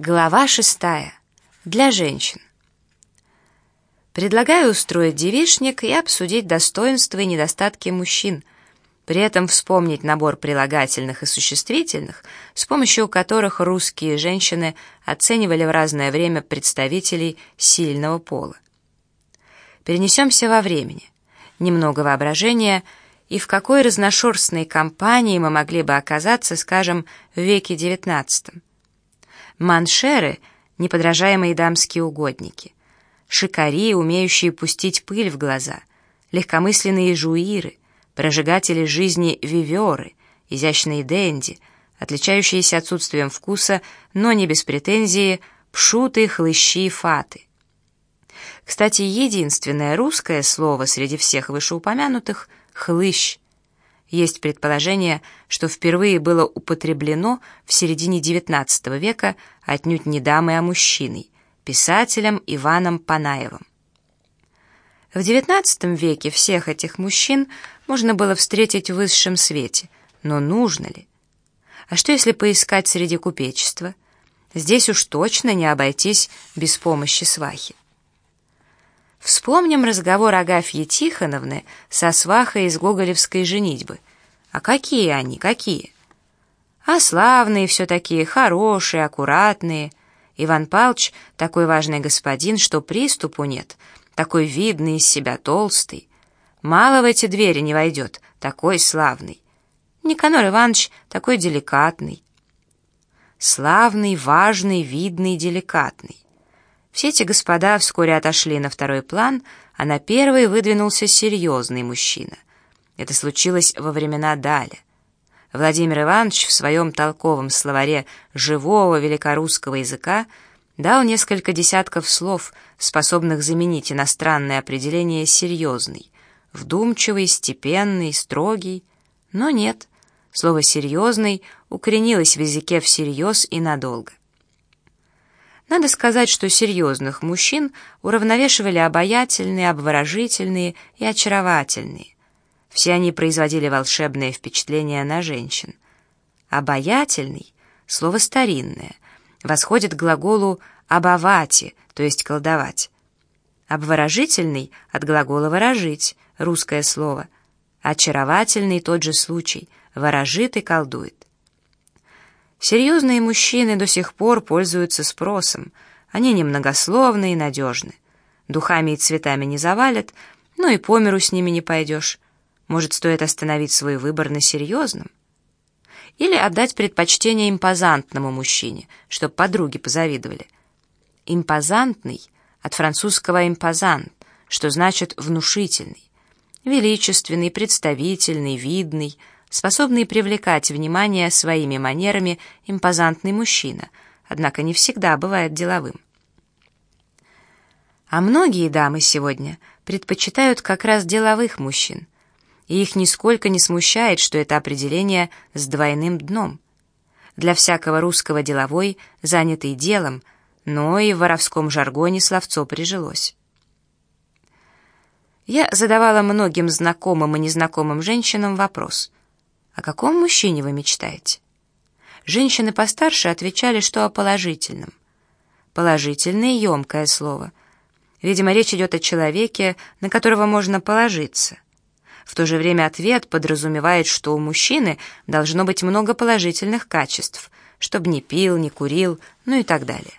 Глава шестая. Для женщин. Предлагаю устроить девичник и обсудить достоинства и недостатки мужчин, при этом вспомнить набор прилагательных и существительных, с помощью которых русские женщины оценивали в разное время представителей сильного пола. Перенесемся во времени. Немного воображения, и в какой разношерстной компании мы могли бы оказаться, скажем, в веке девятнадцатом. Маншеры — неподражаемые дамские угодники. Шикари, умеющие пустить пыль в глаза. Легкомысленные жуиры, прожигатели жизни виверы, изящные денди, отличающиеся отсутствием вкуса, но не без претензии, пшуты, хлыщи фаты. Кстати, единственное русское слово среди всех вышеупомянутых — хлыщ — есть предположение, что впервые было употреблено в середине XIX века отнюдь не дамой, а мужчиной, писателем Иваном Панаевым. В XIX веке всех этих мужчин можно было встретить в высшем свете, но нужно ли? А что если поискать среди купечества? Здесь уж точно не обойтись без помощи свахи. Вспомним разговор Агафьи Тихоновны со свахой из гоголевской женитьбы. А какие они, какие? А славные все такие, хорошие, аккуратные. Иван Павлович такой важный господин, что приступу нет, такой видный из себя толстый. Мало в эти двери не войдет, такой славный. Никанор Иванович такой деликатный. Славный, важный, видный, деликатный. Все эти господа вскоре отошли на второй план, а на первый выдвинулся серьезный мужчина. Это случилось во времена Даля. Владимир Иванович в своем толковом словаре живого великорусского языка дал несколько десятков слов, способных заменить иностранное определение «серьезный», вдумчивый, степенный, строгий. Но нет, слово «серьезный» укоренилось в языке всерьез и надолго. Надо сказать, что серьезных мужчин уравновешивали обаятельные, обворожительные и очаровательные. Все они производили волшебное впечатление на женщин. Обаятельный — слово старинное, восходит к глаголу «обовати», то есть колдовать. Обворожительный — от глагола «ворожить», русское слово. Очаровательный — тот же случай, ворожит и колдует. Серьезные мужчины до сих пор пользуются спросом. Они немногословны и надежны. Духами и цветами не завалят, но и по миру с ними не пойдешь. Может, стоит остановить свой выбор на серьезном? Или отдать предпочтение импозантному мужчине, чтоб подруги позавидовали. Импозантный от французского «импозант», что значит «внушительный». Величественный, представительный, видный — способный привлекать внимание своими манерами импозантный мужчина, однако не всегда бывает деловым. А многие дамы сегодня предпочитают как раз деловых мужчин, и их нисколько не смущает, что это определение с двойным дном. Для всякого русского деловой, занятый делом, но и в воровском жаргоне словцо прижилось. Я задавала многим знакомым и незнакомым женщинам вопрос — о каком мужчине вы мечтаете? Женщины постарше отвечали, что о положительном. Положительное — емкое слово. Видимо, речь идет о человеке, на которого можно положиться. В то же время ответ подразумевает, что у мужчины должно быть много положительных качеств, чтобы не пил, не курил, ну и так далее.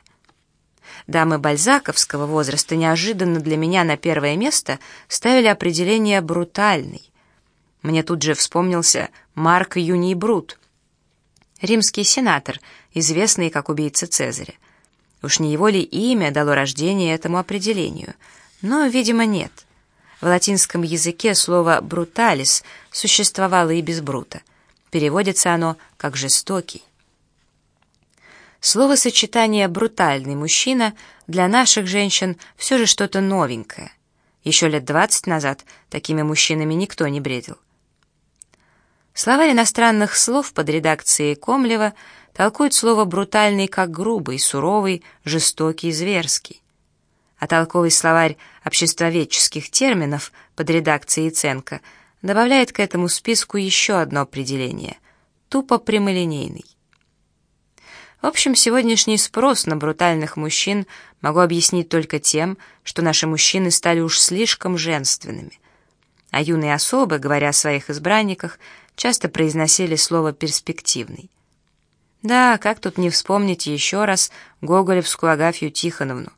Дамы бальзаковского возраста неожиданно для меня на первое место ставили определение «брутальный». Мне тут же вспомнился Марк Юний Брут, римский сенатор, известный как убийца Цезаря. Уж не его ли имя дало рождение этому определению? Но, видимо, нет. В латинском языке слово «бруталис» существовало и без «брута». Переводится оно как «жестокий». Словосочетание «брутальный мужчина» для наших женщин все же что-то новенькое. Еще лет двадцать назад такими мужчинами никто не бредил. Словарь иностранных слов под редакцией Комлева толкует слово «брутальный» как грубый, суровый, жестокий, зверский. А толковый словарь обществоведческих терминов под редакцией Ценко добавляет к этому списку еще одно определение — тупо прямолинейный. В общем, сегодняшний спрос на брутальных мужчин могу объяснить только тем, что наши мужчины стали уж слишком женственными. А юные особы, говоря о своих избранниках, часто произносили слово «перспективный». Да, как тут не вспомнить еще раз Гоголевскую Агафью Тихоновну.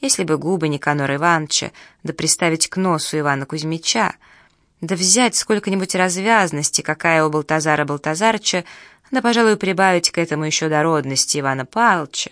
Если бы губы Никанора Ивановича, да приставить к носу Ивана Кузьмича, да взять сколько-нибудь развязности, какая у Балтазара Балтазарча, да, пожалуй, прибавить к этому еще дородности Ивана Павловича,